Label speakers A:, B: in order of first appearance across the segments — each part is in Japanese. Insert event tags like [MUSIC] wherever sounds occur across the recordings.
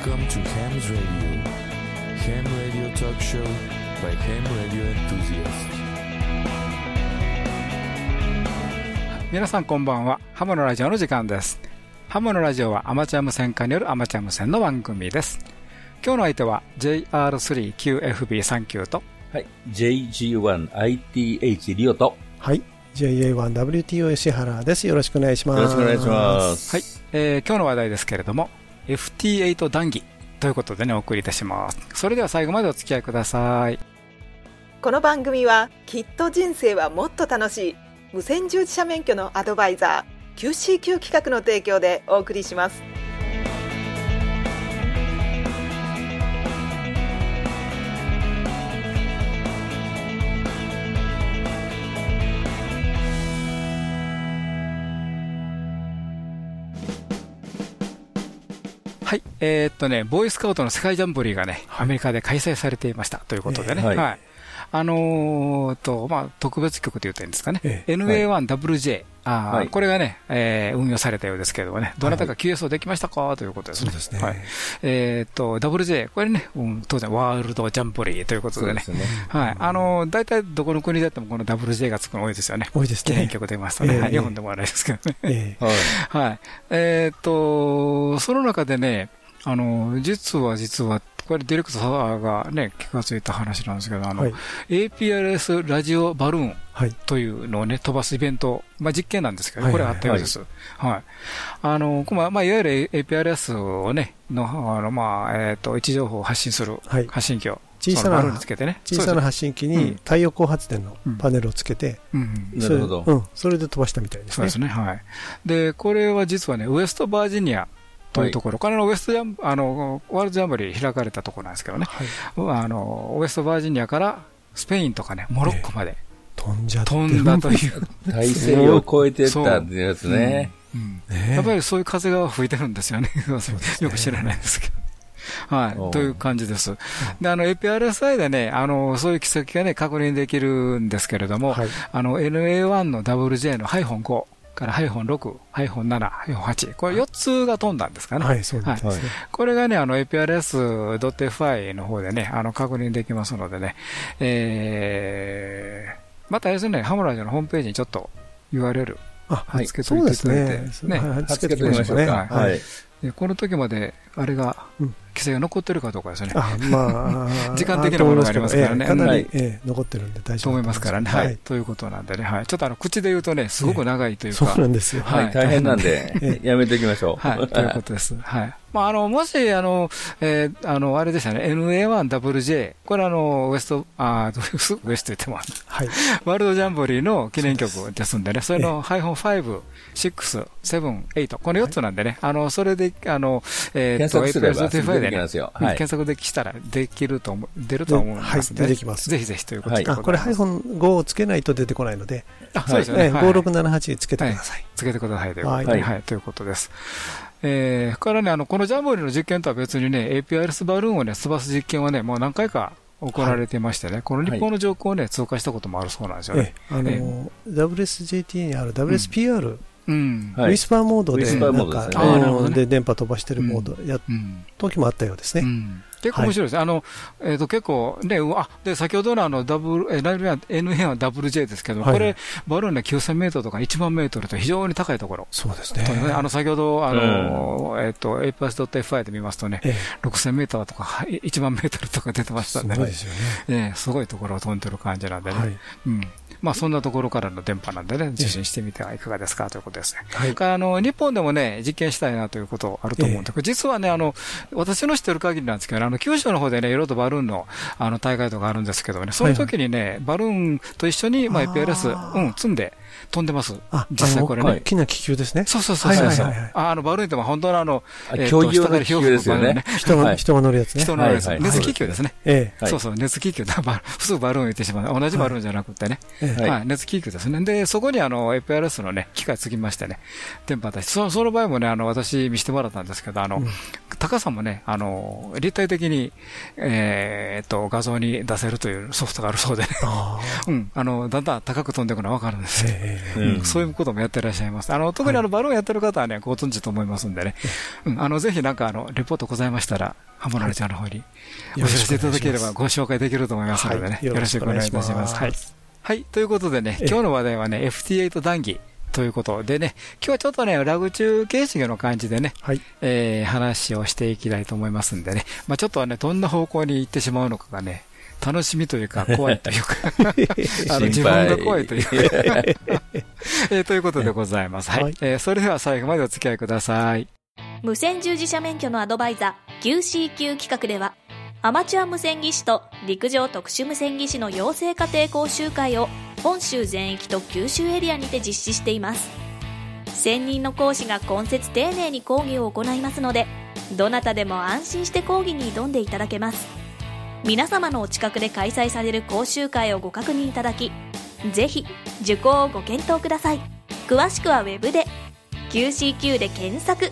A: Welcome to Ham's Radio. Ham Radio Talk Show by Ham Radio Enthusiasts.
B: 皆さんこんばんは。ハムのラジオの時間です。ハムのラジオはアマチュア無線化によるアマチュア無線の番組です。今日の相手は JR3QFB39 と
C: はい。JG1ITH リオと、
D: はい。JA1WTO 石原です。よろしくお願いします。
C: よろしくお願いします。
B: はい、えー今日の話題ですけれども FT8 談義ということでねお送りいたします。それでは最後までお付き合いください。
E: この番組はきっと人生はもっと楽しい無線従事者免許のアドバイザー QCQ 企画の提供でお送りします
B: はい、えーっとね、ボーイスカウトの世界ジャンボリーがね、アメリカで開催されていました。ということでね、
C: ええ
B: はい。あのーと、まあ、特別曲と言うといいんですかね、
D: え
B: NA1WJ、あー
C: はい
B: これがね、えー運用されたようですけれどもね、どなたか QSO できましたか？ということですね。
D: そうですね
B: はい。えーっと、WJ、これね、うん当然ワールドジャンボリーということでね。はい。あのー大体どこの国であってもこの WJ がつくの多いですよね。
D: 多いですね。
B: 記念曲出ますとね、
D: ええ
B: はい日本でもあれですけどね。
D: ええ
C: はい。
B: はい。えーっと、その中でね、あの、実は実は、これディレクターがね、気がついた話なんですけど、あの、
D: はい。
B: APRS ラジオバルーン
D: はい。
B: というのをね、飛ばすイベント、まあ実験なんですけど、
D: はい
B: これあったようです。はい。あの、まあ、まあ、いわゆる APRS をね、の、あの、まあ、えーっと、位置情報を発信する
D: はい
B: 発信機を、
D: 小さ
B: そのバルーン
D: な
B: につけてね。
D: 小さな発信機
B: うん
D: に太陽光発電のパネルをつけて、
C: なるほど
D: うん。それで飛ばしたみたいですね。
B: そうですね、はい。で、これは実はね、ウエストバージニアというところ、これのウエストジャンあの、ワールドジャンボリー開かれたところなんですけどね、
D: はい。
B: あの、ウエストバージニアからスペインとかね、モロッコまで
D: 飛んじゃって
B: 飛んだという。
C: 大西洋を超えてったっていうやつね。
B: うん
D: ね
B: やっぱりそういう風が吹いてるんですよね。[LAUGHS] よく知らないですけど。はい。という感じです。で、あの、APRSI でね、あの、そういう軌跡がね、確認できるんですけれども、
D: はい。
B: あの、NA1 の WJ のハイフォン5からハイフォン6、ハイフォン7、ハイフォン8、これ4つが飛んだんですかね。
D: はい、そうですね。
B: これがね、あの、APRS.FI の方でね、あの、確認できますのでね、えー、またですね、ハムラジオのホームページにちょっと URL
D: あ、
C: はい
B: つけといていただいて、
D: ね。
B: ね
D: はい
C: つけておきましょうか。
B: はいこの時まで、あれが
D: うん、
B: 規制が残ってるかどうかですね。
D: あ、まあ、[LAUGHS]
B: 時間的なものがありますからね
D: ええかなり残ってるんで大丈夫
B: と思いますからね。はい。。ということなんでね。はい。ちょっとあの、口で言うとね、すごく長いという
D: そう
B: か。
D: なんですよ。
B: はい
C: はい。大変なん
D: え
C: で、[LAUGHS] やめておきましょう。
B: はい、ということです。はい。まあ、あの、もし、あの、えーあの、あれでしたね、NA1WJ、これあの、ウエスト、あー [LAUGHS] ウエスト言っても、
D: はい。
B: ワールドジャンボリーの記念曲ですんでね、それのハイフォン5、6、7、8、この4つなんでね、あの、それで、あの、えーっと、
C: 検索すれば
B: APS
C: すぐ
B: Spotify でね
C: はい。
B: 検索できしたらできると思う、出ると思いますん。で、
D: はい出てきます。
B: ぜひぜひということで。
C: はい。
D: あ、これ iPhone5 をつけないと出てこないので、
B: あ、そうですよね。
D: ええ
B: はい。
D: 5678つけてください。
B: つけてください。ということで、は、
D: はい。い。
B: ということです。えー、からね、あの、このジャンボリーの実験とは別にね、APRS バルーンをね、飛ばす実験はね、もう何回か行われてましてね、この日本の上空をね、通過したこともあるそうなんですよね。
D: ええ、あの、WSJT にある WSPR、
B: うん。
C: はい
D: ウィスパーモードで、
C: ウィスパーモード
D: なんか
C: で
D: 電波飛ばしてるモードやっ
B: うん。
D: 時もあったようですね。
B: うん結構面白いですね。あの、えっ、と、結構、ね、うあ、で、先ほどのあの、ダブル、え、ライブは NN は WJ ですけど、
D: はい
B: これ、バルーンね、9000メートルとか1万メートルと非常に高いところ。
D: そうですね
B: とねあの、先ほど、あの、えっ、と、APS.FI で見ますとね、
D: え
B: 6000メートルとか、はい1万メートルとか出てま
D: え、
B: したんでね
D: すごいで。すよね。
B: ええすごいところを飛んでる感じなんでね。
D: はい。
B: うん。まあ、そんなところからの電波なんでね、受信してみてはいかがですかということですね。
D: はい。
B: あの、日本でもね、実験したいなということあると思うんで、これ実はね、あの、私の知ってる限りなんですけど、あの、九州の方でね、いろいろとバルーンの、あの、大会とかあるんですけどね、その時にね、バルーンと一緒に、まあ、
D: あー
B: APRS、うん、積んで飛んでます。
D: あ、
B: 実際これね
D: 大きな気球ですね。
B: そうそうそうそう。
D: はいはいはいはい
B: ああの、バルーンってまあ本当のあの、
C: 競技用の気球ですよね。
D: 人が、乗るやつね。
B: 人のあれです
C: はいはい
B: 熱気球ですね。
D: え
C: はい
B: そうそう、熱気球だ。バ普通バルーン言ってしまう。同じバルーンじゃなくてね。
D: え、ええ、
C: はい
B: はい、熱気球ですね。で、そこにあの、APRS のね、機械つきましてね、電波出し、そのその場合もね、あの、私見せてもらったんですけど、あの、
D: うん
B: 高さもね、あの、立体的に、えー、っと、画像に出せるというソフトがあるそうでね。うん。あの、だんだん高く飛んでいくのはわかるんですよ、うん。そういうこともやってらっしゃいます。あの、特にあの、バルーンやってる方はね、ご存知と思いますんでね。[LAUGHS] うん。あの、ぜひなんかあの、レポートございましたら、浜野ちゃんの方にお知らせていただければご紹介できると思いますのでね。よろしくお願いいたします。はい。はい。ということでね、今日の話題はね、FT8 談義。ということでね、今日はちょっとね、ラグ中形式の感じでね、はい、えー、話をしていきたいと思いますんでね、まあ、ちょっとはね、どんな方向に行ってしまうのかがね、楽しみというか、怖いというか。[LAUGHS] あの自分が怖いというか。[LAUGHS] [LAUGHS] えー、ということでございます。はい、はい、えー、それでは最後までお付き合いください。
F: 無線従事者免許のアドバイザー QCQ 企画では、アマチュア無線技師と陸上特殊無線技師の養成家庭講習会を本州全域と九州エリアにて実施しています。専任の講師が今節丁寧に講義を行いますのでどなたでも安心して講義に挑んでいただけます皆様のお近くで開催される講習会をご確認いただきぜひ受講をご検討ください詳しくは Web で QCQ で検索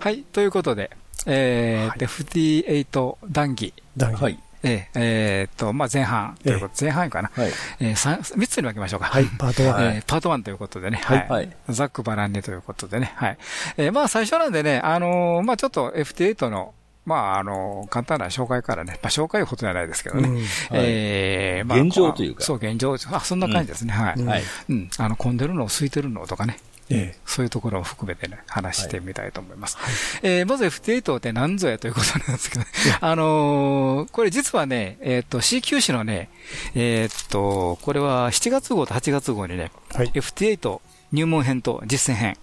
B: はい、ということで、えー、はい、FT8 談義。
D: 談義。はい。
B: えー、えー、と、まあ、前半ということ、前半かな。はい。えー、三、三つに分けましょうか。
D: はい、パート1。[LAUGHS]
B: えー、パート1ということでね。はい。ざっくばらんにということでね。はい。えー、まあ、最初なんでね、あのー、まあ、ちょっと FT8 の、まあ、あの、簡単な紹介からね、まあ、紹介ほどじゃないですけどね。うん、
C: えー、まあ、現状というか。
B: そう、現状。あ、そんな感じですね。はい。はい。うん。あの、混んでるの、空いてるのとかね。ええ、そういうところを含めてね、話してみたいと思います。はい、えー、まず FT8 って何ぞやということなんですけど、あのー、これ実はね、えっ、ー、と、CQ 誌のね、えっ、ー、と、これは7月号と8月号にね、はい、FT8 入門編と実践編、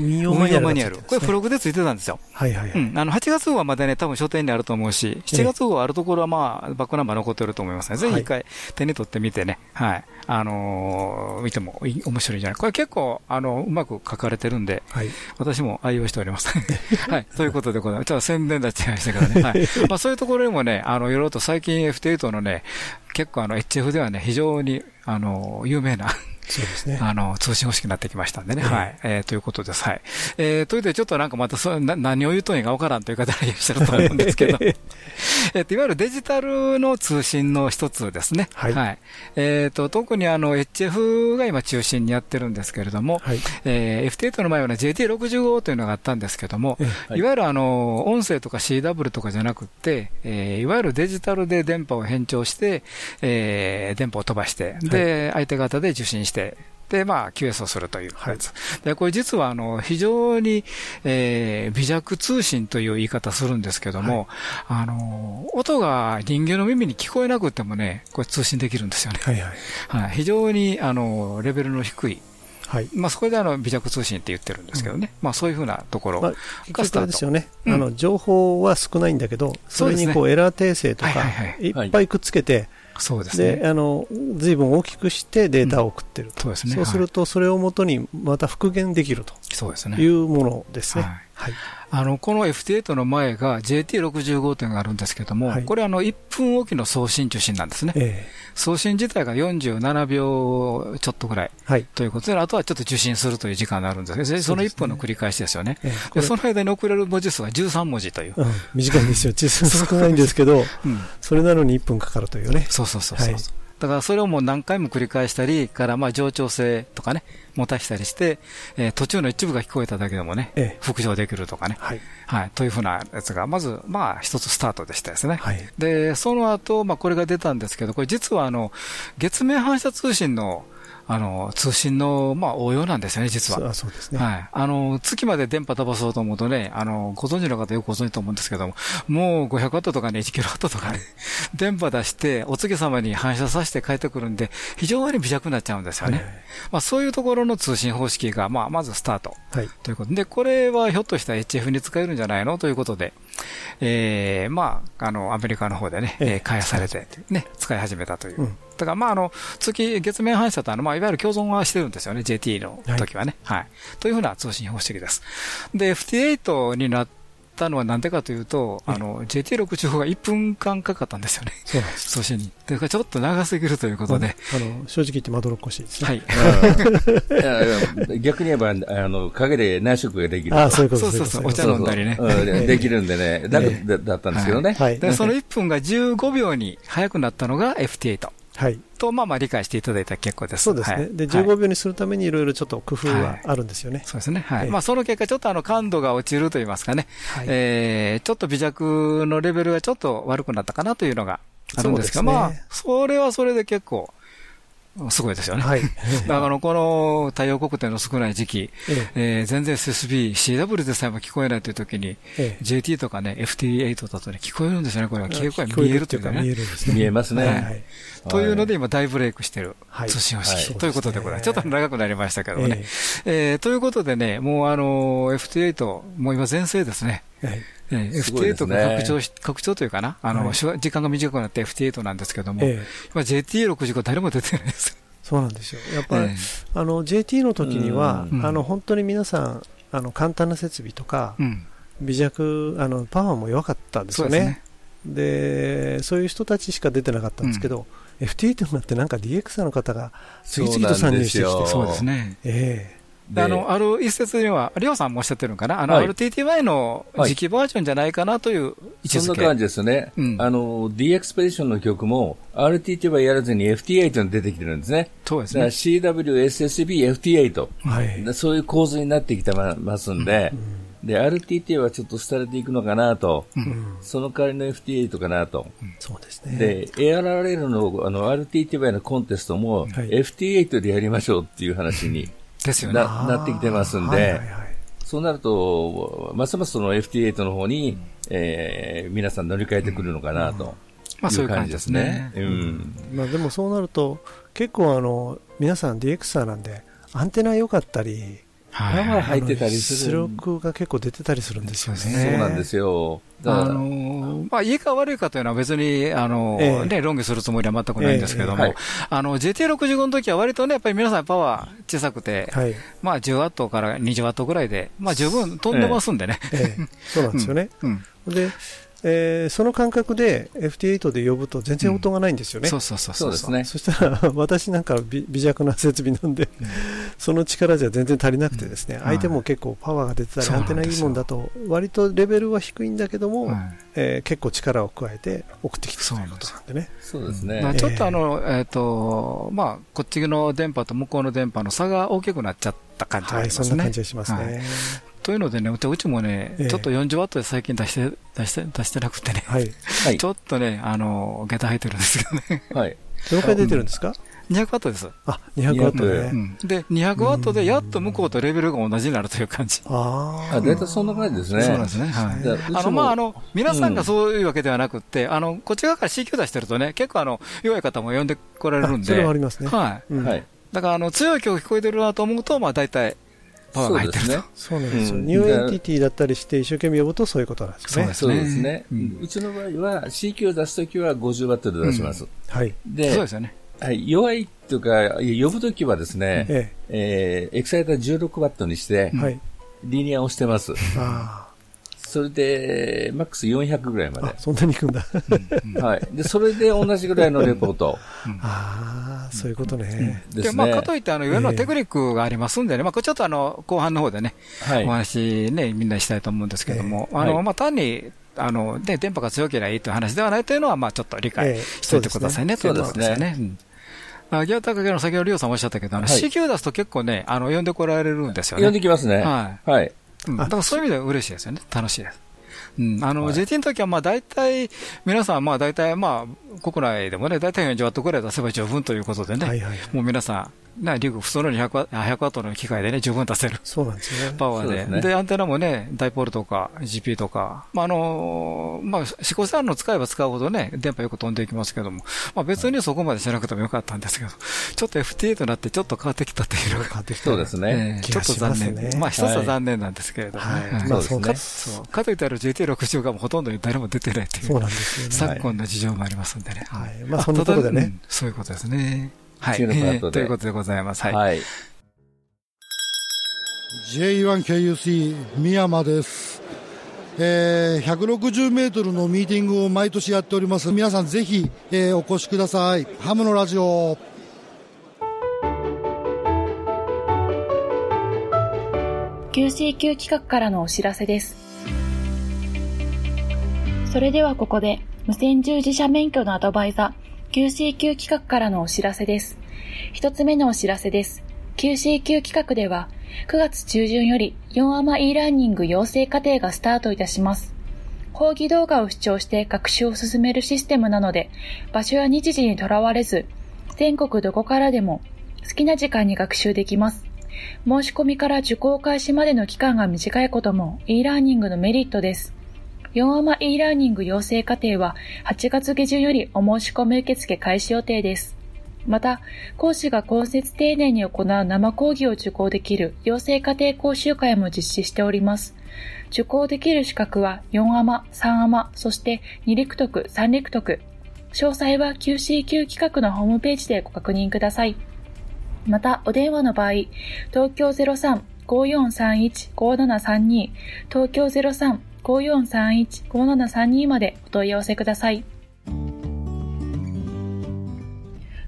B: 運用マニュアル。これ付録でついてたんですよ。はいはい、はい、うん。あの、8月号はまだね、多分書店にあると思うし、7月号あるところはまあ、バックナンバー残ってると思いますね。ぜひ一回手に取ってみてね、はい。あのー、見てもいい面白いんじゃないこれ結構、あの、うまく書かれてるんで、はい、私も愛用しております。[LAUGHS] はい。ということでございます。ちょっと宣伝立ちましたからね。はい。[LAUGHS] まあそういうところにもね、あの、いろいろと最近 FT8 のね、結構あの HF ではね、非常に、あの、有名な
D: そうですね。
B: あの、通信欲しくなってきましたんでね。はい。えー、ということです。はい。えー、ということで、ちょっとなんかまたそな、何を言うとんやかわからんという方がいらっしゃると思うんですけど、[LAUGHS] えっと、いわゆるデジタルの通信の一つですね。はい。はい、えっ、ー、と、特にあの、HF が今中心にやってるんですけれども、はい。えー、FT8 の前はね、JT65 というのがあったんですけども、はい、いわゆるあの、音声とか CW とかじゃなくて、えー、いわゆるデジタルで電波を変調して、えー、電波を飛ばして、で、相手方で受信して、で、まあ、QS をするというやつ。はい、で、これ実は、あの、非常に、えー、微弱通信という言い方するんですけども、はい、あの、音が人間の耳に聞こえなくてもね、これ通信できるんですよね。はい、はい、はい。非常に、あの、レベルの低い、はい。まあ、そこであの、微弱通信って言ってるんですけどね。うん、まあ、そういうふうなところが
D: スタート。ですよね。うん、あの、情報は少ないんだけど、それにこう、エラー訂正とか、いっぱいくっつけて、
B: そうですね。
D: で、あの、随分大きくしてデータを送ってると。そうですね。そうすると、それをもとにまた復元できると。そうですね。いうものですね。はい。
B: あの、この FT8 の前が JT65 というのがあるんですけども、はい、これあの、1分おきの送信受信なんですね。えー、送信自体が47秒ちょっとぐらい。はい。ということで、あとはちょっと受信するという時間があるんですけど、その1分の繰り返しですよね。えー、その間に送れる文字数は13文字という。うん、
D: 短いんですよ。少ないんですけど、うん、それなのに1分かかるというね。
B: そうそうそうそう。はいだからそれをもう何回も繰り返したり、からまあ冗長性とかね、持たしたりして、えー、途中の一部が聞こえただけでもね、ええ、復唱できるとかね、はい、はい、というふうなやつが、まず、まあ、一つスタートでしたですね。はい、で、その後、まあ、これが出たんですけど、これ実はあの、月面反射通信のあの、通信の、まあ、応用なんですよね、実は。
D: そうですね。
B: はい。あの、月まで電波飛ばそうと思うとね、あの、ご存知の方よくご存知と思うんですけども、もう500ワットとかね、1キロワットとかね、[LAUGHS] 電波出して、お月様に反射させて帰ってくるんで、非常に微弱になっちゃうんですよね。はい、まあ、そういうところの通信方式が、まあ、まずスタート。はい。ということで、これはひょっとしたら HF に使えるんじゃないの？ということで、えー、まあ、あの、アメリカの方でね、えー、開発されて、ね、使い始めたという。うんだから、まあ、あの、月、月面反射とあの、まあ、いわゆる共存はしてるんですよね、JT の時はね。はい。はい、というふうな通信方式です。で、FT8 になっったのはなんでかというと、あの、JT65 が1分間かかったんですよね。
D: そうなんです。
B: 送信に。だからちょっと長すぎるということで。
D: あの、正直言ってまどろっこしいですね。はい。[LAUGHS]
C: 逆に言えば、あの、陰で内職ができる。
D: あそういうこと
B: そうそうそう、お茶飲んだりね。
C: できるんでね、楽だったんですけどね。
B: はい。で、その1分が15秒に早くなったのが FT8。はい。と、まあまあ理解していただいたら結構です。
D: そうですね。で、15秒にするためにいろいろちょっと工夫はあるんですよね。
B: そうですね。はい。まあその結果、ちょっとあの感度が落ちると言いますかね。はい。えちょっと微弱のレベルがちょっと悪くなったかなというのがあるんですが、まあ、それはそれで結構、すごいですよね。はい。[LAUGHS] だからこの太陽光点の少ない時期、ええ全然 SSB、CW でさえも聞こえないという時に、JT とかね、FT8 だとね、聞こえるんですよね、これは。聞こえ見えるというかね。
C: 見えますね。
B: というので今大ブレイクしてる通信方式ということでございます。ちょっと長くなりましたけどね。えということでね、もうあの、FT8、もう今全盛ですね。えー、FT8 が拡張し、拡張というかな、あの、はい、時間が短くなって FT8 なんですけども、えー、今 JT65 誰も出てないです。
D: そうなんですよ。やっぱり、えー、あの JT の時には、あの本当に皆さんあの簡単な設備とか、うん、微弱あのパワーも弱かったんですよね。で、ね、そういう人たちしか出てなかったんですけど、うん、FT8 になってなんか DXR の方が次々と参入してきて、
B: そうですね。ええ。ーあの、ある一説には、りょうさんもおっしゃってるのかな？あの、はい、RTTY の次期バージョンじゃないかなという位置づけ、
C: そんな感じですね。うん、あの、D エクスペディションの曲も、RTTY やらずに FT8 に出てきてるんですね。
B: そうですね。
C: CW、SSB、FT8。はい。そういう構図になってきてますんで、うん、で、RTT はちょっと廃れていくのかなと、うん、その代わりの FT8 かなと。
D: そうですね。
C: で、ARRL のあの RTTY のコンテストも、はい、FT8 でやりましょうっていう話に
B: ですよね。
C: ななってきてますんで、はいはいはい、そうなると、ますますその FT8 の方に、うん、えー、皆さん乗り換えてくるのかなと。うん
B: まあそういう感じですね。
D: うん。まあでもそうなると、結構あの、皆さん DXR なんで、アンテナ良かったり、
C: はい、入ってたり
D: する。出力が結構出てたりするんですよね。そう
C: なんですよ。
B: あのまあ、いいか悪いかというのは別に、あの、えね、論議するつもりは全くないんですけども、えはい、あの、JT65 の時は割とね、やっぱり皆さんパワー小さくて、はい、まあ10ワットから20ワットぐらいで、まあ十分飛んでますんでね。
D: ええ、そうなんですよね。うん、で、えー、その感覚で FT8 で呼ぶと全然音がないんですよね。うん、
B: そうそうそうそう
C: ですね。
D: そしたら [LAUGHS] 私なんか微弱な設備なんで、うん、その力じゃ全然足りなくてですね、うん、相手も結構パワーが出てたり、アンテナいいもんだと、割とレベルは低いんだけども、えー、結構力を加えて送ってきてということなんでね。
C: そうですね。
B: まあ、ちょっとあの、えっ、ー、と、まあ、こっちの電波と向こうの電波の差が大きくなっちゃった感じが。はい、そんな感じがしますね。はいというのでね、うちもね、ちょっと40ワットで最近出して、出して、出してなくてね、はい、ちょっとね、あの、下駄入ってるんですけどね。
D: はい。どのくらい出てるんですか
B: ？200ワットです。
D: あ、200ワットで。
B: で、200ワットでやっと向こうとレベルが同じになるという感じ。
C: ああ。大体そんな感じですね。
B: そうなんですね。はい。あの、まあ、あの、皆さんがそういうわけではなくて、あの、こっち側から CQ 出してるとね、結構あの、弱い方も呼んでこられるんで。そ
D: れはありますね。
B: はい。はい。だから、あの、強い局聞こえてるなと思うと、まあ、大体、パワーが入ってると。
D: そうなんですよ。 new enti ty だったりして一生懸命呼ぶとそういうことなんですね。
C: そうですね。うちの場合は CQ を出すときは50ワットで出します。
B: はい。で、そうですよね。
C: はい、弱いというか、呼ぶときはですね、えええー、エクサイター16ワットにして、はい、リニアをしてます。あそれで、マックス400ぐらいまで。
D: そんなにいくんだ。
C: はい。で、それで同じぐらいのレポート。
D: ああ、そういうことね。
B: で、まあ、かといって、あの、いろいろなテクニックがありますんでね、まあ、これちょっとあの、後半の方でね、お話ね、みんなしたいと思うんですけども、あの、まあ、単に、あの、ね、電波が強ければいいという話ではないというのは、まあ、ちょっと理解しておいてくださいね、というところですよね。あギアタカゲの先ほどリオさんおっしゃったけど、C 級出すと結構ね、あの、呼んでこられるんですよね。
C: 呼んできますね。はい。はい。
B: だからそういう意味では嬉しいですよね。楽しいです。うん、あの、はい、JT の時はまあ大体、皆さんまあ大体まあ国内でもね、大体40ワットぐらい出せば十分ということでね、はいはいはい、もう皆さん、なリグ普通の200ワ100ワットの機械でね、十分出せる。
D: そうなんですね。
B: パワーで。でね、で、アンテナもね、ダイポールとか GP とか、まあ、あの、まあ、試行錯誤使えば使うほどね、電波よく飛んでいきますけども、まあ、別にそこまでしなくてもよかったんですけど、ちょっと FTA となってちょっと変わってきたというのが。変わってきた。
C: そうですね。
B: えー、ちょっと残念。まあ、一つは残念なんですけれども、はい。はい、まあ、そうですね。そう。かといってある GT60 がもほとんど誰も出てないという。そうなんですよね。昨今の事情もありますんでね。
D: はい。まあ、そんなところでね。
B: そういうことですね。はい。[LAUGHS] ということでございます。はい。はい、
G: J1KUC 宮山です。えー、160メートルのミーティングを毎年やっております。皆さんぜひ、えー、お越しください。ハムのラジオ。
F: QCQ 企画からのお知らせです。それではここで、無線従事者免許のアドバイザー、QCQ 企画からのお知らせです。一つ目のお知らせです。QCQ 企画では、9月中旬より4アマ e ラーニング養成課程がスタートいたします。講義動画を視聴して学習を進めるシステムなので、場所や日時にとらわれず、全国どこからでも好きな時間に学習できます。申し込みから受講開始までの期間が短いことも e ラーニングのメリットです。4アマ e ラーニング養成課程は8月下旬よりお申し込み受付開始予定です。また、講師が公設丁寧に行う生講義を受講できる養成家庭講習会も実施しております。受講できる資格は4アマ、3アマ、そして2陸徳、3陸徳。詳細は QCQ 企画のホームページでご確認ください。また、お電話の場合、東京03-5431-5732、東京03-5431-5732までお問い合わせください。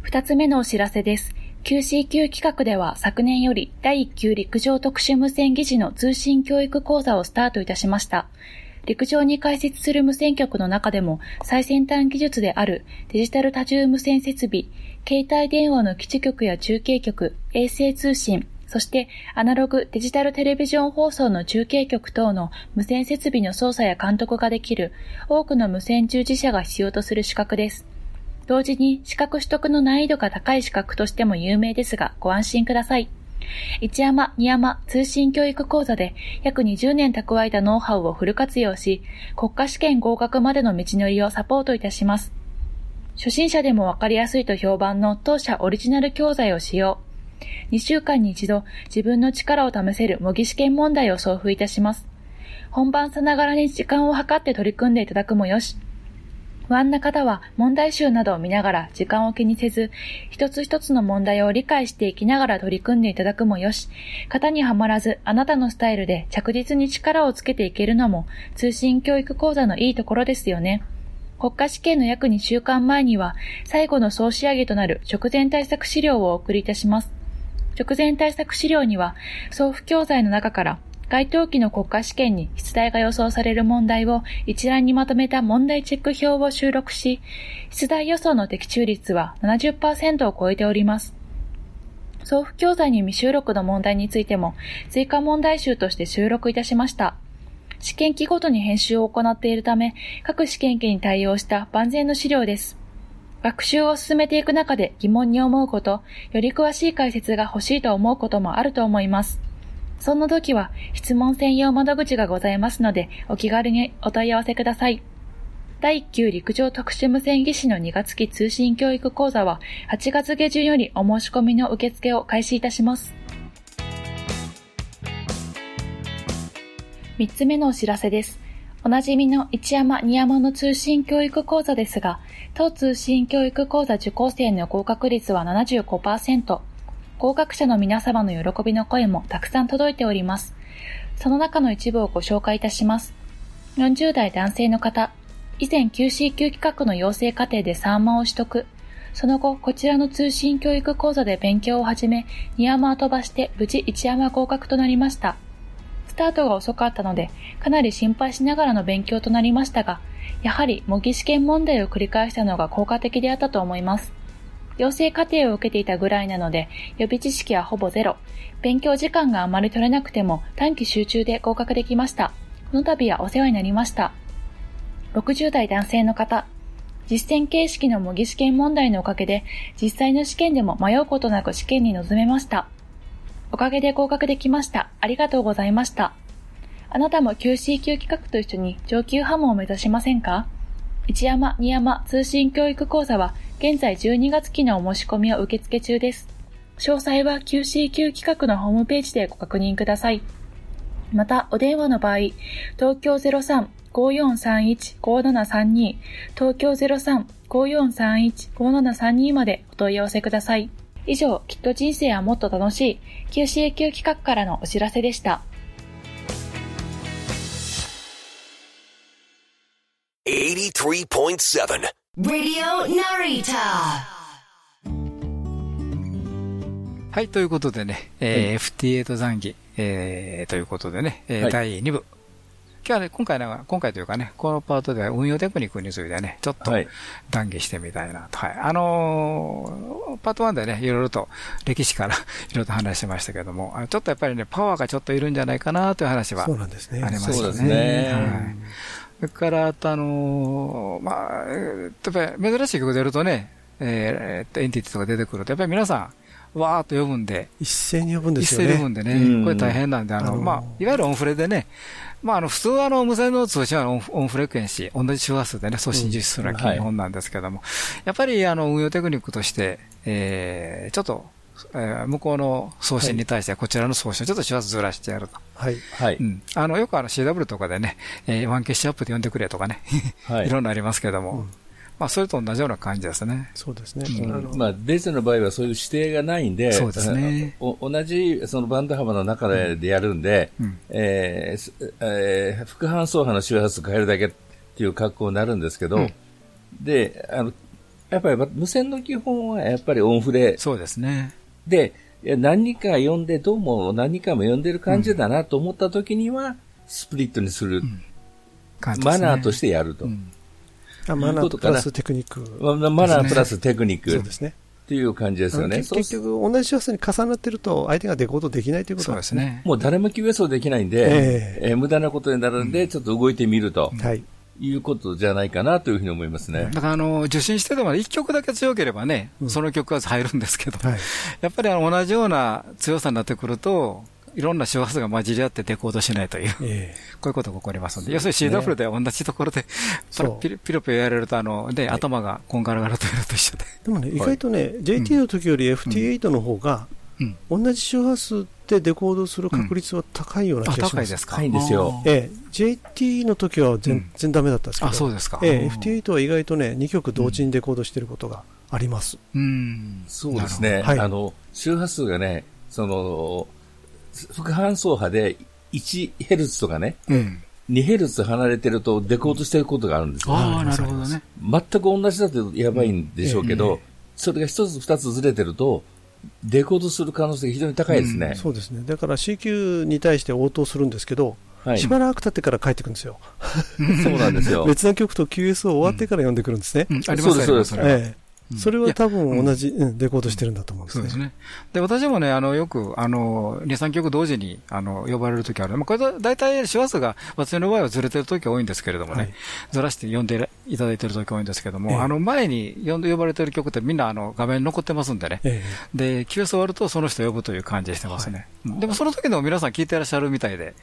F: 二つ目のお知らせです。QCQ 企画では昨年より第1級陸上特殊無線技師の通信教育講座をスタートいたしました。陸上に開設する無線局の中でも最先端技術であるデジタル多重無線設備、携帯電話の基地局や中継局、衛星通信、そしてアナログ、デジタルテレビジョン放送の中継局等の無線設備の操作や監督ができる多くの無線従事者が必要とする資格です。同時に資格取得の難易度が高い資格としても有名ですが、ご安心ください。一山、二山通信教育講座で約20年蓄えたノウハウをフル活用し、国家試験合格までの道のりをサポートいたします。初心者でもわかりやすいと評判の当社オリジナル教材を使用。2週間に一度自分の力を試せる模擬試験問題を送付いたします。本番さながらに時間を計って取り組んでいただくもよし、不安な方は問題集などを見ながら時間を気にせず、一つ一つの問題を理解していきながら取り組んでいただくもよし、型にはまらずあなたのスタイルで着実に力をつけていけるのも通信教育講座のいいところですよね。国家試験の約2週間前には最後の総仕上げとなる直前対策資料をお送りいたします。直前対策資料には送付教材の中から該当期の国家試験に出題が予想される問題を一覧にまとめた問題チェック表を収録し、出題予想の的中率は70%を超えております。送付教材に未収録の問題についても追加問題集として収録いたしました。試験期ごとに編集を行っているため、各試験機に対応した万全の資料です。学習を進めていく中で疑問に思うこと、より詳しい解説が欲しいと思うこともあると思います。そんな時は質問専用窓口がございますので、お気軽にお問い合わせください。第1級陸上特殊無線技師の2月期通信教育講座は8月下旬よりお申し込みの受付を開始いたします。3つ目のお知らせです。おなじみの一山二山の通信教育講座ですが、当通信教育講座受講生の合格率は75%、合格者の皆様の喜びの声もたくさん届いております。その中の一部をご紹介いたします。40代男性の方、以前 QCQ 企画の養成課程で3万を取得。その後、こちらの通信教育講座で勉強を始め、2山を飛ばして無事1山合格となりました。スタートが遅かったので、かなり心配しながらの勉強となりましたが、やはり模擬試験問題を繰り返したのが効果的であったと思います。養成課程を受けていたぐらいなので、予備知識はほぼゼロ。勉強時間があまり取れなくても短期集中で合格できました。この度はお世話になりました。60代男性の方。実践形式の模擬試験問題のおかげで、実際の試験でも迷うことなく試験に臨めました。おかげで合格できました。ありがとうございました。あなたも QC 級企画と一緒に上級ハムを目指しませんか？一山二山通信教育講座は現在12月期のお申し込みを受付中です。詳細は QCQ 企画のホームページでご確認ください。また、お電話の場合、東京03-5431-5732、東京03-5431-5732までお問い合わせください。以上、きっと人生はもっと楽しい QCQ 企画からのお知らせでした。
H: 83.7 Radio Narita
B: はい、ということでね、えー、FT8 残機、えー、ということでね、えー、はい、第2部。今日はね、今回は、今回というかね、このパートでは運用テクニックについてね、ちょっと談義してみたいなと。はい。あのー、パート1でね、いろいろと歴史から [LAUGHS] いろいろと話しましたけども、ちょっとやっぱりね、パワーがちょっといるんじゃないかなという話はありますね。そうですね。はい。それから、あとあのー、まあ、やっぱり珍しい曲でやるとね、えー、エンティティとか出てくると、やっぱり皆さん、わーっと呼ぶんで。
D: 一斉に呼ぶんですよ
B: ね。一斉に呼ぶんでね。これ大変なんで、あの、まあ、いわゆるオンフレでね、まあ、あの、普通はあの、無線の通信はオンフレクエンシー、同じ周波数でね、送信実施するのは基本なんですけども、やっぱりあの、運用テクニックとして、えー、ちょっと、えー、向こうの送信に対してこちらの送信をちょっと周波数ずらしてやると。はい。はい。うん。あの、よくあの CW とかでね、えー、ワンケッシュアップで呼んでくれとかね、はい。[LAUGHS] いろんなありますけども、うんまあ、それと同じような感じですね。
D: そうですね。
C: うん、まあ、デジタルの場合はそういう指定がないんで、
B: そうですね。
C: 同じそのバンド幅の中でやるんで、うん、えー、えー、副反送波の周波数変えるだけっていう格好になるんですけど、うん、で、あの、やっぱり無線の基本はやっぱりオンフレ。
B: そうですね。
C: で、何か読んで、どうも何かも読んでる感じだなと思った時には、スプリットにする。マナーとしてやると。
D: マナープラステクニック。
C: マナープラステクニック。そうですね。っていう感じですよね。
D: 結局、同じ周波数に重なってると、相手がデコードできないということですね。
C: もう誰も QS をできないんで、えー、えー、無駄なことになるんで、ちょっと動いてみると。はい。いうことじゃないかなというふうに思いますね。
B: だからあの受信してでも1曲だけ強ければね、うん、その曲は入るんですけど、はい、やっぱりあの同じような強さになってくると、いろんな周波数が混じり合ってデコードしないという、えー、こういうことが起こりますので、要するに CW で同じところで、ピロピロピロやられると、あの、で、頭がこんがらがるというのと一緒で。
D: でもね、意外とね、JT の時より FT8 の方が、同じ周波数でデコードする確率は高いような気がします。高いです
C: か？高いんですよ。
D: ええ、JT の時は全然ダメだったんですけど。
B: あ、そうですか。
D: ええ、FT8 は意外とね、2曲同時にデコードしてることがあります。
C: うん。そうですね。あの、周波数がね、その、副反送波で 1Hz とかね、うん、2Hz 離れてるとデコードしてることがあるんですよ。
B: ああ、なるほどね。
C: 全く同じだとやばいんでしょうけど、それが一つ二つずれてると、デコードする可能性が非常に高いですね。うん、
D: そうですね。だから CQ に対して応答するんですけど、はい、しばらく経ってから帰ってくるんですよ。
C: そうなんですよ。[LAUGHS]
D: 別な曲と QS を終わってから読んでくるんですね。
B: うん、ありますそうです、そ
D: れは多分同じ、うん、デコードしてるんだと思うんですね。そうですね。
B: で、私もね、あの、よく、あの、2、3曲同時に、あの、呼ばれるときある。まあ、これは大体、周波数が、私の場合はずれてるとき多いんですけれどもね、はい、ずらして呼んでいただいてるとき多いんですけども、ええ、あの、前に呼んで呼ばれてる曲ってみんな、あの、画面に残ってますんでね。え、で、QS 終わるとその人呼ぶという感じしてますね。はい、でも、その時でも皆さん聞いてらっしゃるみたいで、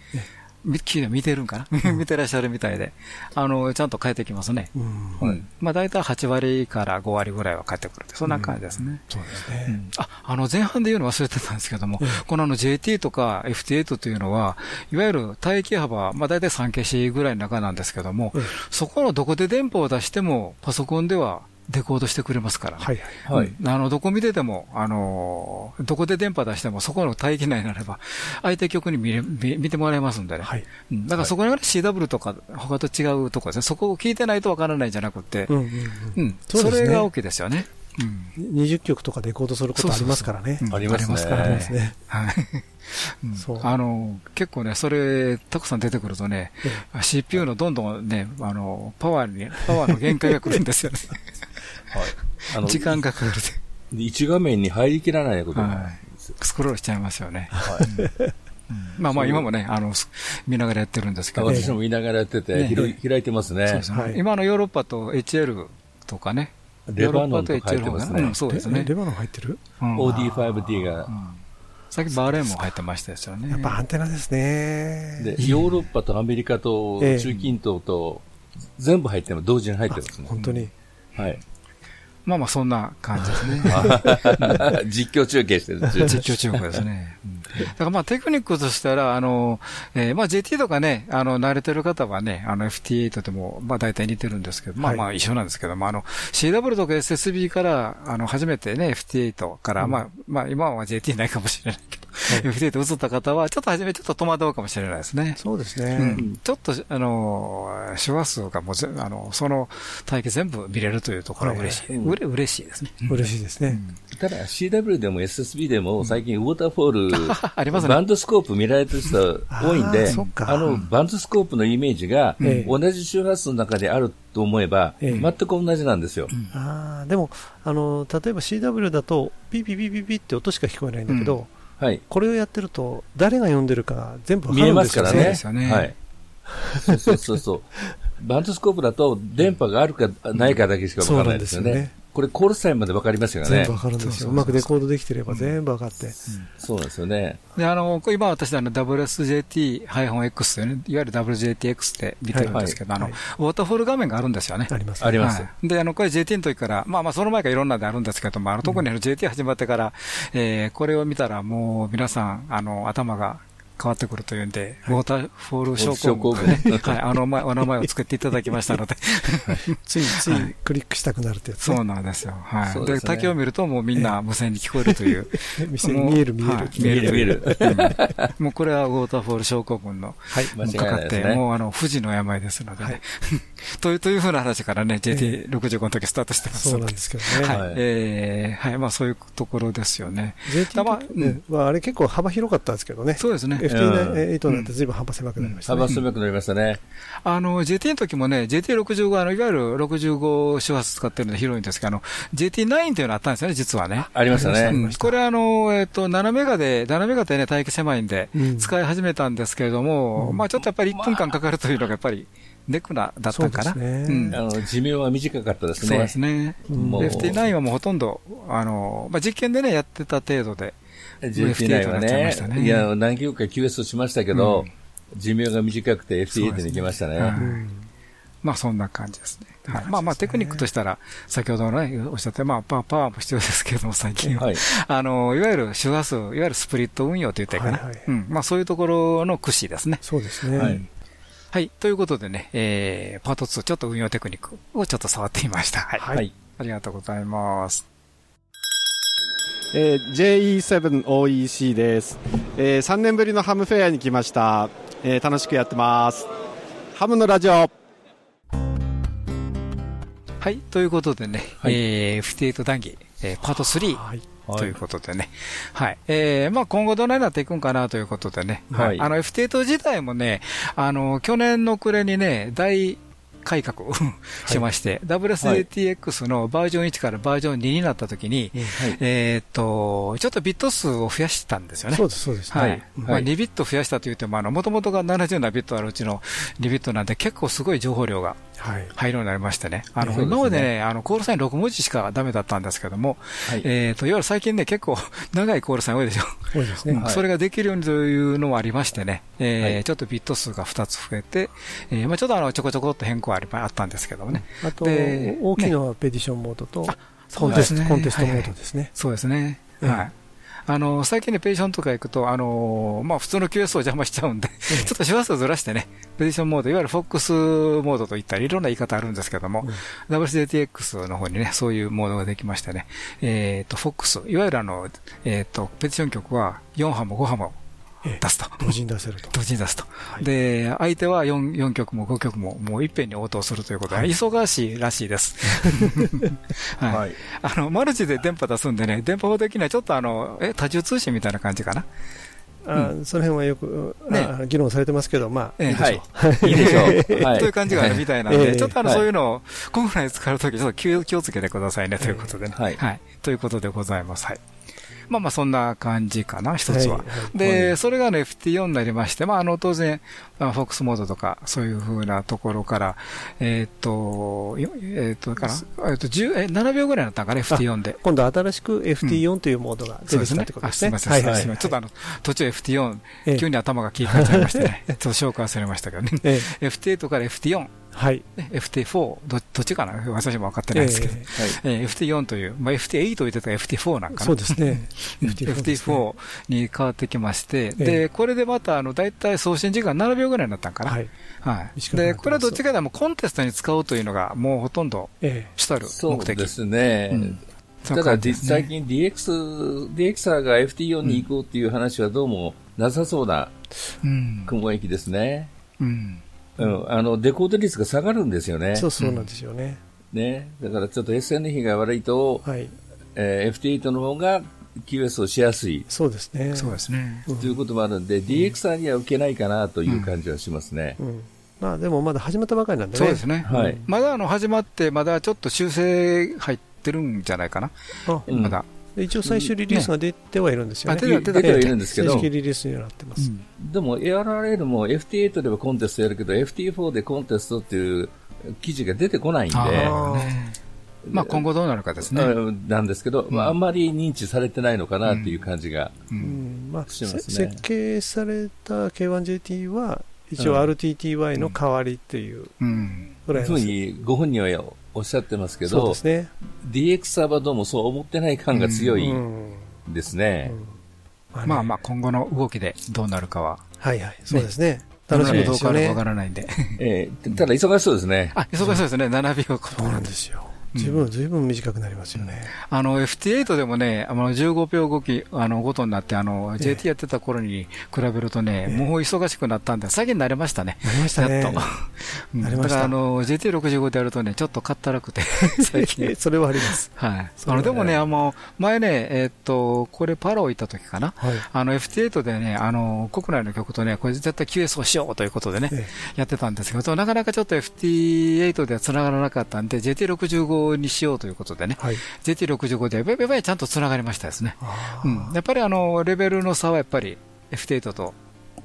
B: 見てるんかな？[LAUGHS] 見てらっしゃるみたいで、あの、ちゃんと帰ってきますね。うん。まあ大体8割から5割ぐらいは帰ってくるそんな感じですね。そうですね。あ、あの前半で言うの忘れてたんですけども、このあの JT とか FT8 というのは、いわゆる帯域幅、まあ大体3消しぐらいの中なんですけども、そこのどこで電波を出しても、パソコンではデコードしてくれますから、はいはい、あのどこ見てても、あのどこで電波出しても、そこの帯域内になれば、相手局に見れ見てもらえますんでね、はい、だからそこには CW とか、他と違うところですね、そこを聞いてないとわからないんじゃなくて、それが大きいですよね。
D: うん、20曲とかレコードすることありますからね。
C: ありますからね。
B: はい。あの、結構ね、それ、たくさん出てくるとね、CPU のどんどんね、あの、パワーに、パワーの限界が来るんですよね。はい。あの、時間がかかる
C: で。一画面に入りきらないことが、
B: スクロールしちゃいますよね。はい。まあまあ今もね、あの、見ながらやってるんですけど。
C: 私も見ながらやってて、開いてますね。
B: 今のヨーロッパと HL とかね。
C: レバノンと入ってますね。
B: そうですね。
D: レバノン入ってる
C: ?OD5D が。
B: さっきバーレーンも入ってましたですよね。
D: やっぱアンテナですね。
C: で、ヨーロッパとアメリカと中近東と全部入ってます。同時に入ってますね。
D: 本当に。
C: はい。
B: まあまあそんな感じですね。[LAUGHS]
C: 実況中継してる。
B: 実況中継ですね。だからまあテクニックとしたら、あの、えー、まあ JT とかね、あの、慣れてる方はね、あの FT8 でも、まあ大体似てるんですけど、まあまあ一緒なんですけども、あの、CW とか SSB から、あの、初めてね、FT8 から、まあ、まあ今は JT ないかもしれないけど、FT8 移った方は、ちょっと初めちょっと戸惑うかもしれないですね。
D: そうですね。
B: うん、ちょっと、あの、周波数がもうあの、その体系全部見れるというところは嬉しい。うれ嬉しいですね。
D: 嬉しいですね。
C: ただ CW でも SSB でも最近ウォーターフォール、[LAUGHS]
B: ありますね。
C: バンドスコープ見られてる人多いんで、あの、バンドスコープのイメージが同じ周波数の中であると思えば、全く同じなんですよ。
D: あでもあの、例えば CW だと、ピピピピピって音しか聞こえないんだけど、はい、これをやってると、誰が読んでるか全部
C: 見えますからね。はい。そうそうそう。[LAUGHS] バンドスコープだと電波があるかないかだけしか分からないですよね。これコールサインまで分かりますよね。
D: 全部分かるんですよ。うまくレコードできてれば全部分かって。うん、
C: そうなんですよね。
B: で、あの、今私あの WSJT-X というね、いわゆる WJTX って見てるんですけど、はいはい、あの、ウォーターフォール画面があるんですよね。
D: あります、
C: ね。あります。
B: で、あの、これ JT の時から、まあまあその前からいろんなであるんですけども、あの、特にあの JT 始まってから、えー、これを見たらもう皆さん、あの、頭が変わってくるというんで、ウォーターフォール症候群ね、はい、あの前、お名前を作っていただきましたので [LAUGHS]
D: ついついクリックしたくなるってやつ、
B: そうなんですよ。はい。で、竹を見るともうみんな無線に聞こえるという。[LAUGHS]
D: 見える見える。
C: 見える見える。
B: もうこれはウォーターフォール症候群の、はい、かかって、もうあの、富士の病ですのでね。[LAUGHS] という、というふうな話からね、JT65 の時スタートしてます
D: そうなんですけどね。
B: はい。えはい、まあそういうところですよね。
D: JT はあれ結構幅広かったんですけどね。
B: そうですね。
D: FT8 になってずいぶん幅狭くなりました
C: 幅狭くなりましたね。
B: あの、JT の時もね、JT65、あの、いわゆる65周波数使ってるので広いんですけど、あの、JT9 というのあったんですよね、実はね。
C: ありましたね。
B: これあの、えっと、7メガで、7メガでね、帯域狭いんで、使い始めたんですけれども、まあちょっとやっぱり1分間かかるというのがやっぱり、ネクナだったかな。
C: ね。うん、あの寿命は短かったですね。
B: そうですね。FT9 はもうほとんど、あの、まあ、実験でね、やってた程度で、
C: JT9 はね、ねいや、何キロか QS しましたけど、うん、寿命が短くて FT8 に行きましたね。
B: まあそんな感じですね。はい。まあまあテクニックとしたら、先ほどのね、おっしゃって、まあパワーも必要ですけれども、最近は。はい、あの、いわゆる周波数、いわゆるスプリット運用といったらいいかな。はいはい、うん。まあそういうところの駆使ですね。
D: そうですね。はい。
B: はい。ということでね、えー、パート2、ちょっと運用テクニックをちょっと触ってみました。はい。はい。ありがとうございます。
I: えー、JE7OEC です、えー、3年ぶりのハムフェアに来ました、えー、楽しくやってますハムのラジオ
B: はいということでね、はい、えー、FT8 談義、えー、パート3、はいということでね。はい。えー、まあ今後どのようになっていくんかなということでね。はい。あの FT8 自体もね、あの、去年の暮れにね、大改革をしまして、はい、WSATX のバージョン1からバージョン2になったときに、はい、えっと、ちょっとビット数を増やしたんですよね。
D: そうです、そうです。
B: はい。まあ、2ビット増やしたと言っても、もともとが77ビットあるうちの2ビットなんで、結構すごい情報量が入るようになりましてね。あの、今までね、あの、コールサイン6文字しかダメだったんですけども、えっと、いわゆる最近ね、結構 [LAUGHS] 長いコールサイン多いでしょ。
D: 多いですね。
B: それができるようにというのもありましてね、えちょっとビット数が2つ増えて、えまあちょっとあの、ちょこちょこっと変更あったんですけどもね。
D: あと、大きいのはペディションモードと、コンテスト、コンテストモードですね。
B: そうですね。はい。あの、最近ね、ペディションとか行くと、あの、まあ、普通の QS を邪魔しちゃうんで、ちょっと周波数をずらしてね、ペディションモード、いわゆる FOX モードといったり、いろんな言い方あるんですけども、WCDTX の方にね、そういうモードができましてね、えっ、と、FOX、いわゆるあの、えっ、と、ペディション局は4波も5波も出すと。
D: 同時に出せると。[LAUGHS]
B: 同時に出すと。はい、で、相手は 4, 4曲も5曲ももういっぺんに応答するということで、はい、忙しいらしいです。[LAUGHS] はい。はい、あの、マルチで電波出すんでね、電波法的にはちょっとあの、え、多重通信みたいな感じかな？
D: あその辺はよく、ね、議論されてますけど、まあ、いいでしょ
C: う。いいでしょう。[LAUGHS]
B: という感じがあるみたいなんで、ちょっとあの、そういうのを、今回使うとき、ちょっと気を気をつけてくださいね、ということでね。はい。ということでございます。はい。まあまあそんな感じかな、一つは。で、それがね、FT4 になりまして、まああの、当然、フォックスモードとか、そういうふうなところから、えっと、えっと、かな、えっと、10、え、7秒ぐらいだったかね、FT4 で。
D: 今度新しく FT4 というモードが出てきたってことですね。
B: すみません、ちょっとあの、途中 FT4、急に頭が切り替えちゃいましてね、ちょっと紹介されましたけどね。FT8 から FT4。
D: はい。
B: FT4、どどっちかな？私も分かってないですけど。えー、FT4 という、まあ、FT8 言ってたら FT4 なんかな。
D: そうですね。[LAUGHS]
B: FT4 に変わってきまして、で、これでまた、あの、だいたい送信時間7秒ぐらいになったんかな。はい。はい。で、これはどっちかでもコンテストに使おうというのが、もうほとんど主たる目的。
C: そうですね。ただ、ね、最近 DX、DXR が FT4 に行こうっていう話はどうもなさそうな雲行きですね。うん。うん、あの、デコード率が下がるんですよね。
D: そうそうなんですよね。
C: ね。だからちょっと SN 比が悪いと、はい。えー、FT8 の方が QS をしやすい。
D: そうですね。
B: そうですね。
C: ということもあるんで、うん、DXR には受けないかなという感じはしますね。うん、うん
D: まあでもまだ始まったばかりなんでね。
B: そうですね。はい。まだあの始まって、まだちょっと修正入ってるんじゃないかな。まだ。
D: 一応最終リリースが出てはいるんですよね。
C: 出てはいるんですけど。
D: 正式リリースにはなってます。
C: でも ARRL も FT8 ではコンテストやるけど、FT4 でコンテストっていう記事が出てこないんで。
B: まあ今後どうなるかですね。
C: なんですけど、まああんまり認知されてないのかなっていう感じが
D: まあ、設計された K1JT は、一応 RTTY の代わりっていう
C: ぐらいの、うん、うにご本人はおっしゃってますけど、そうですね、DX サーバーどうもそう思ってない感が強いですね。
B: まあまあ今後の動きでどうなるかは。
D: はいはい、そうですね。
B: 楽しみどうかわからないんで。
C: えー、ただ忙しそうですね。
B: あ、忙しそうですね。7秒
D: そうなんですよ。十分、ずいぶん短くなりますよね。
B: あの、FT8 でもね、あの、15秒動き、あの、ごとになって、あの、JT やってた頃に比べるとね、もう忙しくなったんで、最近慣れましたね。
D: 慣れましたね。
B: やっと。[LAUGHS] 慣れました。だから、あの、JT65 でやるとね、ちょっとかったらくて、[LAUGHS]
D: 最近。それはあります。
B: はい。あの、でもね、あの、前ね、えっと、これパラオ行った時かな。あの、FT8 でね、あの、国内の曲とね、これ絶対 QS をしようということでね、やってたんですけど、なかなかちょっと FT8 では繋がらなかったんで、JT65 にしようということでね、はい、JT65 でやっぱりちゃんとつながりましたですね。うん、やっぱりあのレベルの差はやっぱり F8 と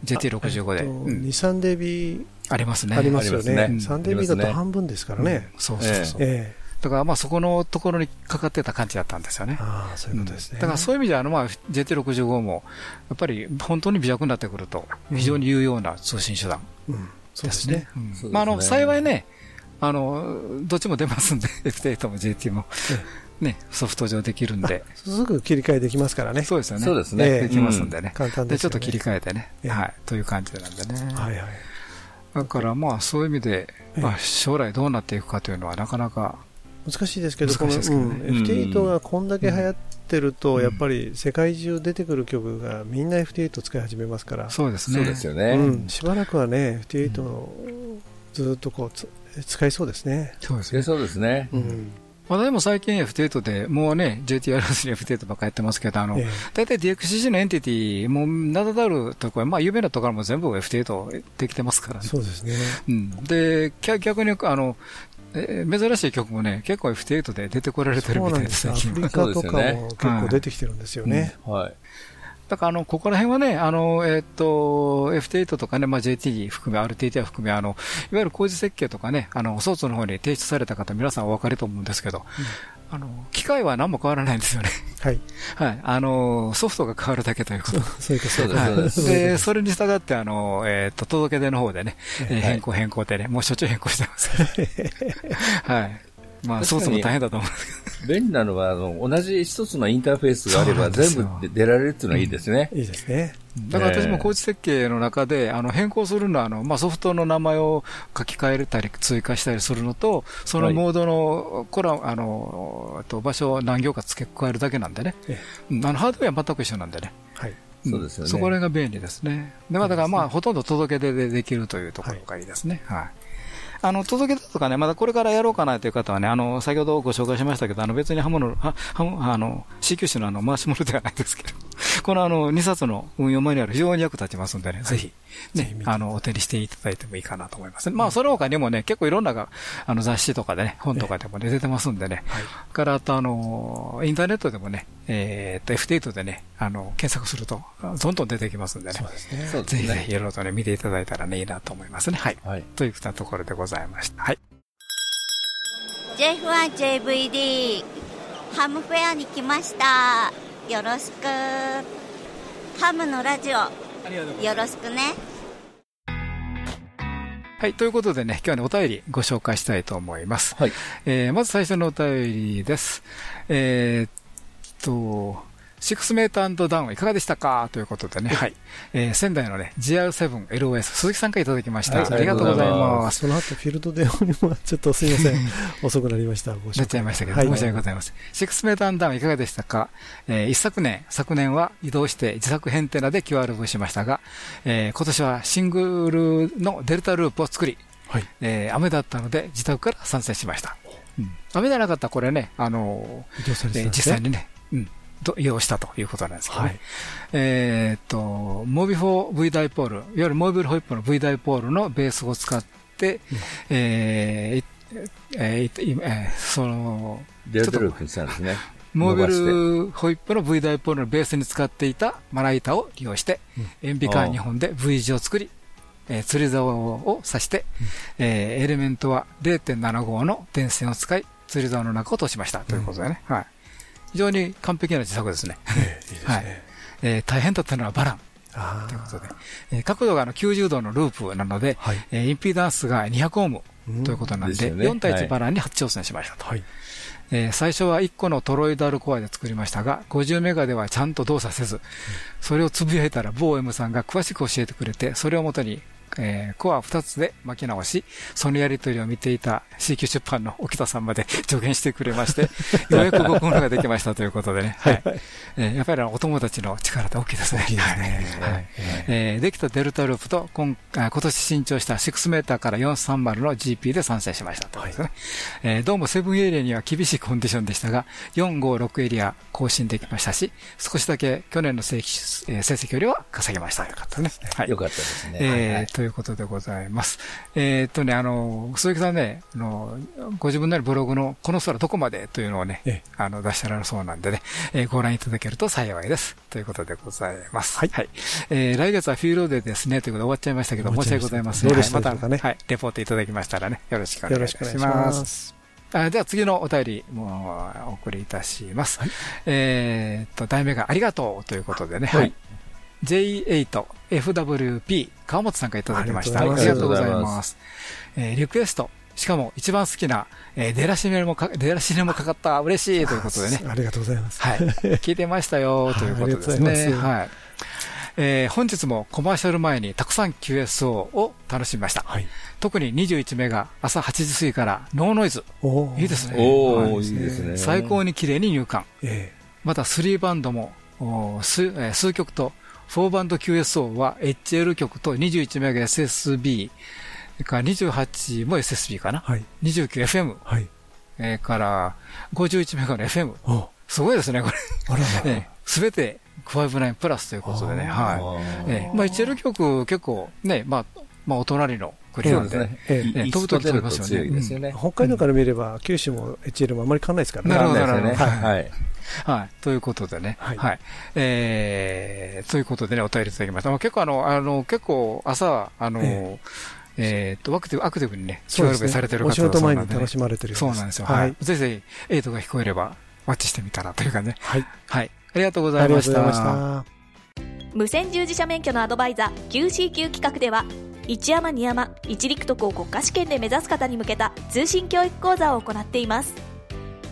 B: JT65 で。えっ
D: 2、3 dB
B: ありますね。
D: ありますよね。ね。3 dB だと半分ですからね。
B: そうそうそう。えーだからまあそこのところにかかってた感じだったんですよね。
D: ああ、そういうことですね。
B: だからそういう意味ではあのまあ JT65 もやっぱり本当に微弱になってくると非常に有用な通信手段ですね。まああの幸いね、あの、どっちも出ますんで、[LAUGHS] F8 も JT も。ね、ソフト上できるんで。
D: すぐ切り替えできますからね。
B: そうですよね。
C: そうですね。
B: できますんでね。
D: 簡単で
B: すちょっと切り替えてね。はい。という感じなんでね。はいはい。だからまあそういう意味で、まあ将来どうなっていくかというのはなかなか
D: 難しいですけど、この F8 がこんだけ流行ってると、やっぱり世界中出てくる曲がみんな F8 使い始めますから。
B: そうですね。
C: そうですよね。
D: しばらくはね、F8 をずっとこう使いそうですね。
C: そうですね。そうですね。う
B: んまだでも最近 F8 で、もうね、JTRS に F8 ばっかやってますけど、あの、大体 DXCG のエンティティ、もう名だたるところ、まあ有名なところも全部 F8 できてますからね。
D: そうですね。
B: うん。で、逆に、あの、え珍しい曲もね、結構 F8 で出てこられてるみたいです、
D: アフリカとかも結構出てきてるんですよね。
C: はい。
B: だからあの、ここら辺はね、あの、えっ、と、F8 とかね、まあ、JT 含め、RTT は含め、あの、いわゆる工事設計とかね、あの、ソーツの方に提出された方、皆さんお分かりと思うんですけど、うん、あの、機械は何も変わらないんですよね。
D: はい。[LAUGHS]
B: はい。あの、ソフトが変わるだけということ。
D: そういうこと
C: です。
B: で、それに従って、あの、えっ、と、届け出の方でね、はい、変更変更でね、もうしょっちゅう変更してます。[LAUGHS] はい。まあ、操作も大変だと思うんです
C: けど。便利なのは、あの、同じ一つのインターフェースがあれば全部出られるっていうのはいいですね。
D: いいですね。
B: だから私も工事設計の中で、あの変更するのはあの、まあ、ソフトの名前を書き換えたり追加したりするのと、そのモードの、これはあのと場所を何行か付け加えるだけなんでね、あのハードウェアは全く一緒なんでね。
C: はいそうですよね。
B: そこらが便利ですね。だから、まあ、ほとんど届け出でできるというところがいいですね。はい。あの、届け出とかね、まだこれからやろうかなという方はね、あの、先ほどご紹介しましたけど、あの、別に刃物、は、は、あの、C 級種のあの、回し物ではないですけど、このあの、2冊の運用マニュアル非常に役立ちますんでね、ぜひ、ね、あの、お手にしていただいてもいいかなと思います。まあ、その他にもね、結構いろんなが、あの、雑誌とかでね、本とかでもね、出てますんでね、から、あとあの、インターネットでもね、えっと、F8 でね、あの、検索すると、どんどん出てきますんでね、
D: そうですね。
B: ぜひぜひ、いろいろとね、見ていただいたらね、いいなと思いますね。はい。はい、といったところでございました。はい。
J: J1JVD ハムフェアに来ましたよろしくハムのラジオよろしくね
B: はい。ということでね、今日はね、お便りご紹介したいと思います。はい。えー、まず最初のお便りです。えー、っと、シックスメーターダウンいかがでしたか？ということでね、はい。えー、仙台のね、GR7LOS、鈴木さんからいただきました。ありがとうございます。
D: その後、フィールドでもちょっとすみません。遅くなりました。
B: ご出ちゃいましたけど、申し訳ございません。シックスメーターダウンいかがでしたか？えー、一昨年、昨年は移動して自作編テナで QRV しましたが、えー、今年はシングルのデルタループを作り、はい、えー、雨だったので自宅から参戦しました。うん、雨じゃなかったらこれね、あのー、ね、実際にね、うん、利用したということなんですけどね。はい、えっと、モビフォー V ダイポール、いわゆるモービルホイップの V ダイポールのベースを使って、うん、えー、えー、えー、その、
C: デルタルしたんですね。
B: モービルホイップの V ダイポールのベースに使っていたまな板を利用して、塩ビ管2本で V 字を作り、えー、釣り竿を刺して、えー、エレメントは0.75の電線を使い、釣り竿の中を通しましたということでね。はい。非常に完璧な自作ですね。大変だったのはバラン。ということで、えー、角度があの90度のループなので、はい、えー、インピーダンスが200オームということなんで、うん、でね、4対1バランに初挑戦しましたと。はい。えー、最初は1個のトロイドアルコアで作りましたが、50メガではちゃんと動作せず、それをつぶやいたら某 M さんが詳しく教えてくれて、それをもとにえー、コア2つで巻き直し、そのやり取りを見ていた CQ 出版の沖田さんまで [LAUGHS] 助言してくれまして、[LAUGHS] ようやく動くものができましたということでね。はい。えー、やっぱりお友達の力って大きいですね。大きいですね。はい。えー、できたデルタループと今、今年新調した6メーターから430の GP で参戦しましたということですね。はい、えー、どうもセブンエリアには厳しいコンディションでしたが、4、5、6エリア更新できましたし、少しだけ去年の成績,、よりは稼げました。よかったね。
C: はい。よかったですね。
B: えー、ということでございます。えー、っとね、あの、鈴木さんね、あの、ご自分のブログのこの空どこまでというのをね、ええ、あの、出してられるそうなんでね、えー、ご覧いただけると幸いです。ということでございます。はい。はい、えー、来月はフィールドでですね、ということで終わっちゃいましたけど、申し訳ございません。
D: どうでした？
B: かね、はい、はい、レポートいただきましたらね、よろしくお願いします。ますあでは次のお便りもお送りいたします。はい、えっと、題名がありがとうということでね、はい、J8FWP 川本さんからいただきました。ありがとうございます。えー、リクエスト。しかも一番好きな、えー、出らしめもか、出らしめもかかった嬉しいということでね。
D: ありがとうございます。
B: はい。聞いてましたよ [LAUGHS] ということですね。はい。えー、本日もコマーシャル前にたくさん QSO を楽しみました。はい、特に21名が朝8時過ぎからノーノイズ。いいですね。
C: おいいですね。
B: 最高に綺麗に入管。えー、また3バンドも数,、えー、数曲と4バンド QSO は HL 曲と21メガ SSB、から28も SSB かな、はい、29FM、はい、えー、から51メガの FM、すごいですね、これ。[LAUGHS] すべて5.9プラスということでね、はい。えー、まあ HL 曲結構ね、まあ、まあお隣の国なんで、ね。え
C: え、飛ぶとき飛びますよね。
D: 北海道から見れば、九州も HL もあまり変わらないですから
B: ね。なるほど、なるほど。はい。はい。ということでね。はい。はい、えー、ということでね、お便りいただきました。結構あの、あの、結構朝、あの、ええっと、アクティブ、アクティブにね、
D: 協力されてる方がそうなんで、ね、お仕事前に楽しまれてる
B: そうなんですよ。はい。ぜひぜひ、エイトが聞こえれば、マッチしてみたらというかね。はい。はい。ありがとうございました。ありがとうございま
F: した。無線従事者免許のアドバイザー QCQ 企画では、一山二山一陸徳を国家試験で目指す方に向けた通信教育講座を行っています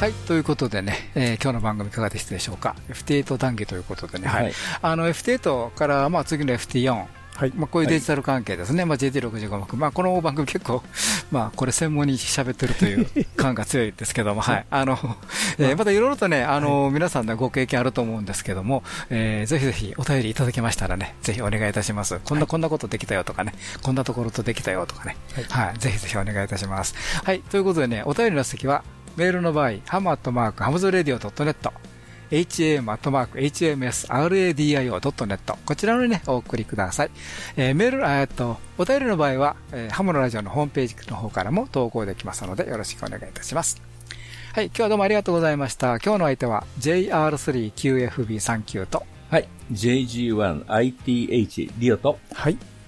B: はい、ということでね、えー、今日の番組いかがでしたでしょうか？FT8 談義ということでね、はい。あの、FT8 から、まあ、次の FT4。はい、まあこういうデジタル関係ですね、はい、まあ、JT65 目、まあ、この番組 [LAUGHS] 結構、まあ、これ専門に喋ってるという感が強いですけども、はい、あの、えー、またいろいろとね、あの、はい、皆さんのご経験あると思うんですけども、えー、ぜひぜひお便りいただけましたらね、ぜひお願いいたします。こんな、こんなことできたよとかね、こんなところとできたよとかね、はい、ぜひぜひお願いいたします。はい、ということでね、お便りの席は、メールの場合、ハムアットマークハムズラディオ .net、ham アットマーク hmsradio.net こちらのね、お送りください。えー、メール、えっと、お便りの場合は、えー、ハムのラジオのホームページの方からも投稿できますので、よろしくお願いいたします。はい、今日はどうもありがとうございました。今日の相手は JR3QFB39 と、
C: はい、JG1ITH リオと、
D: はい、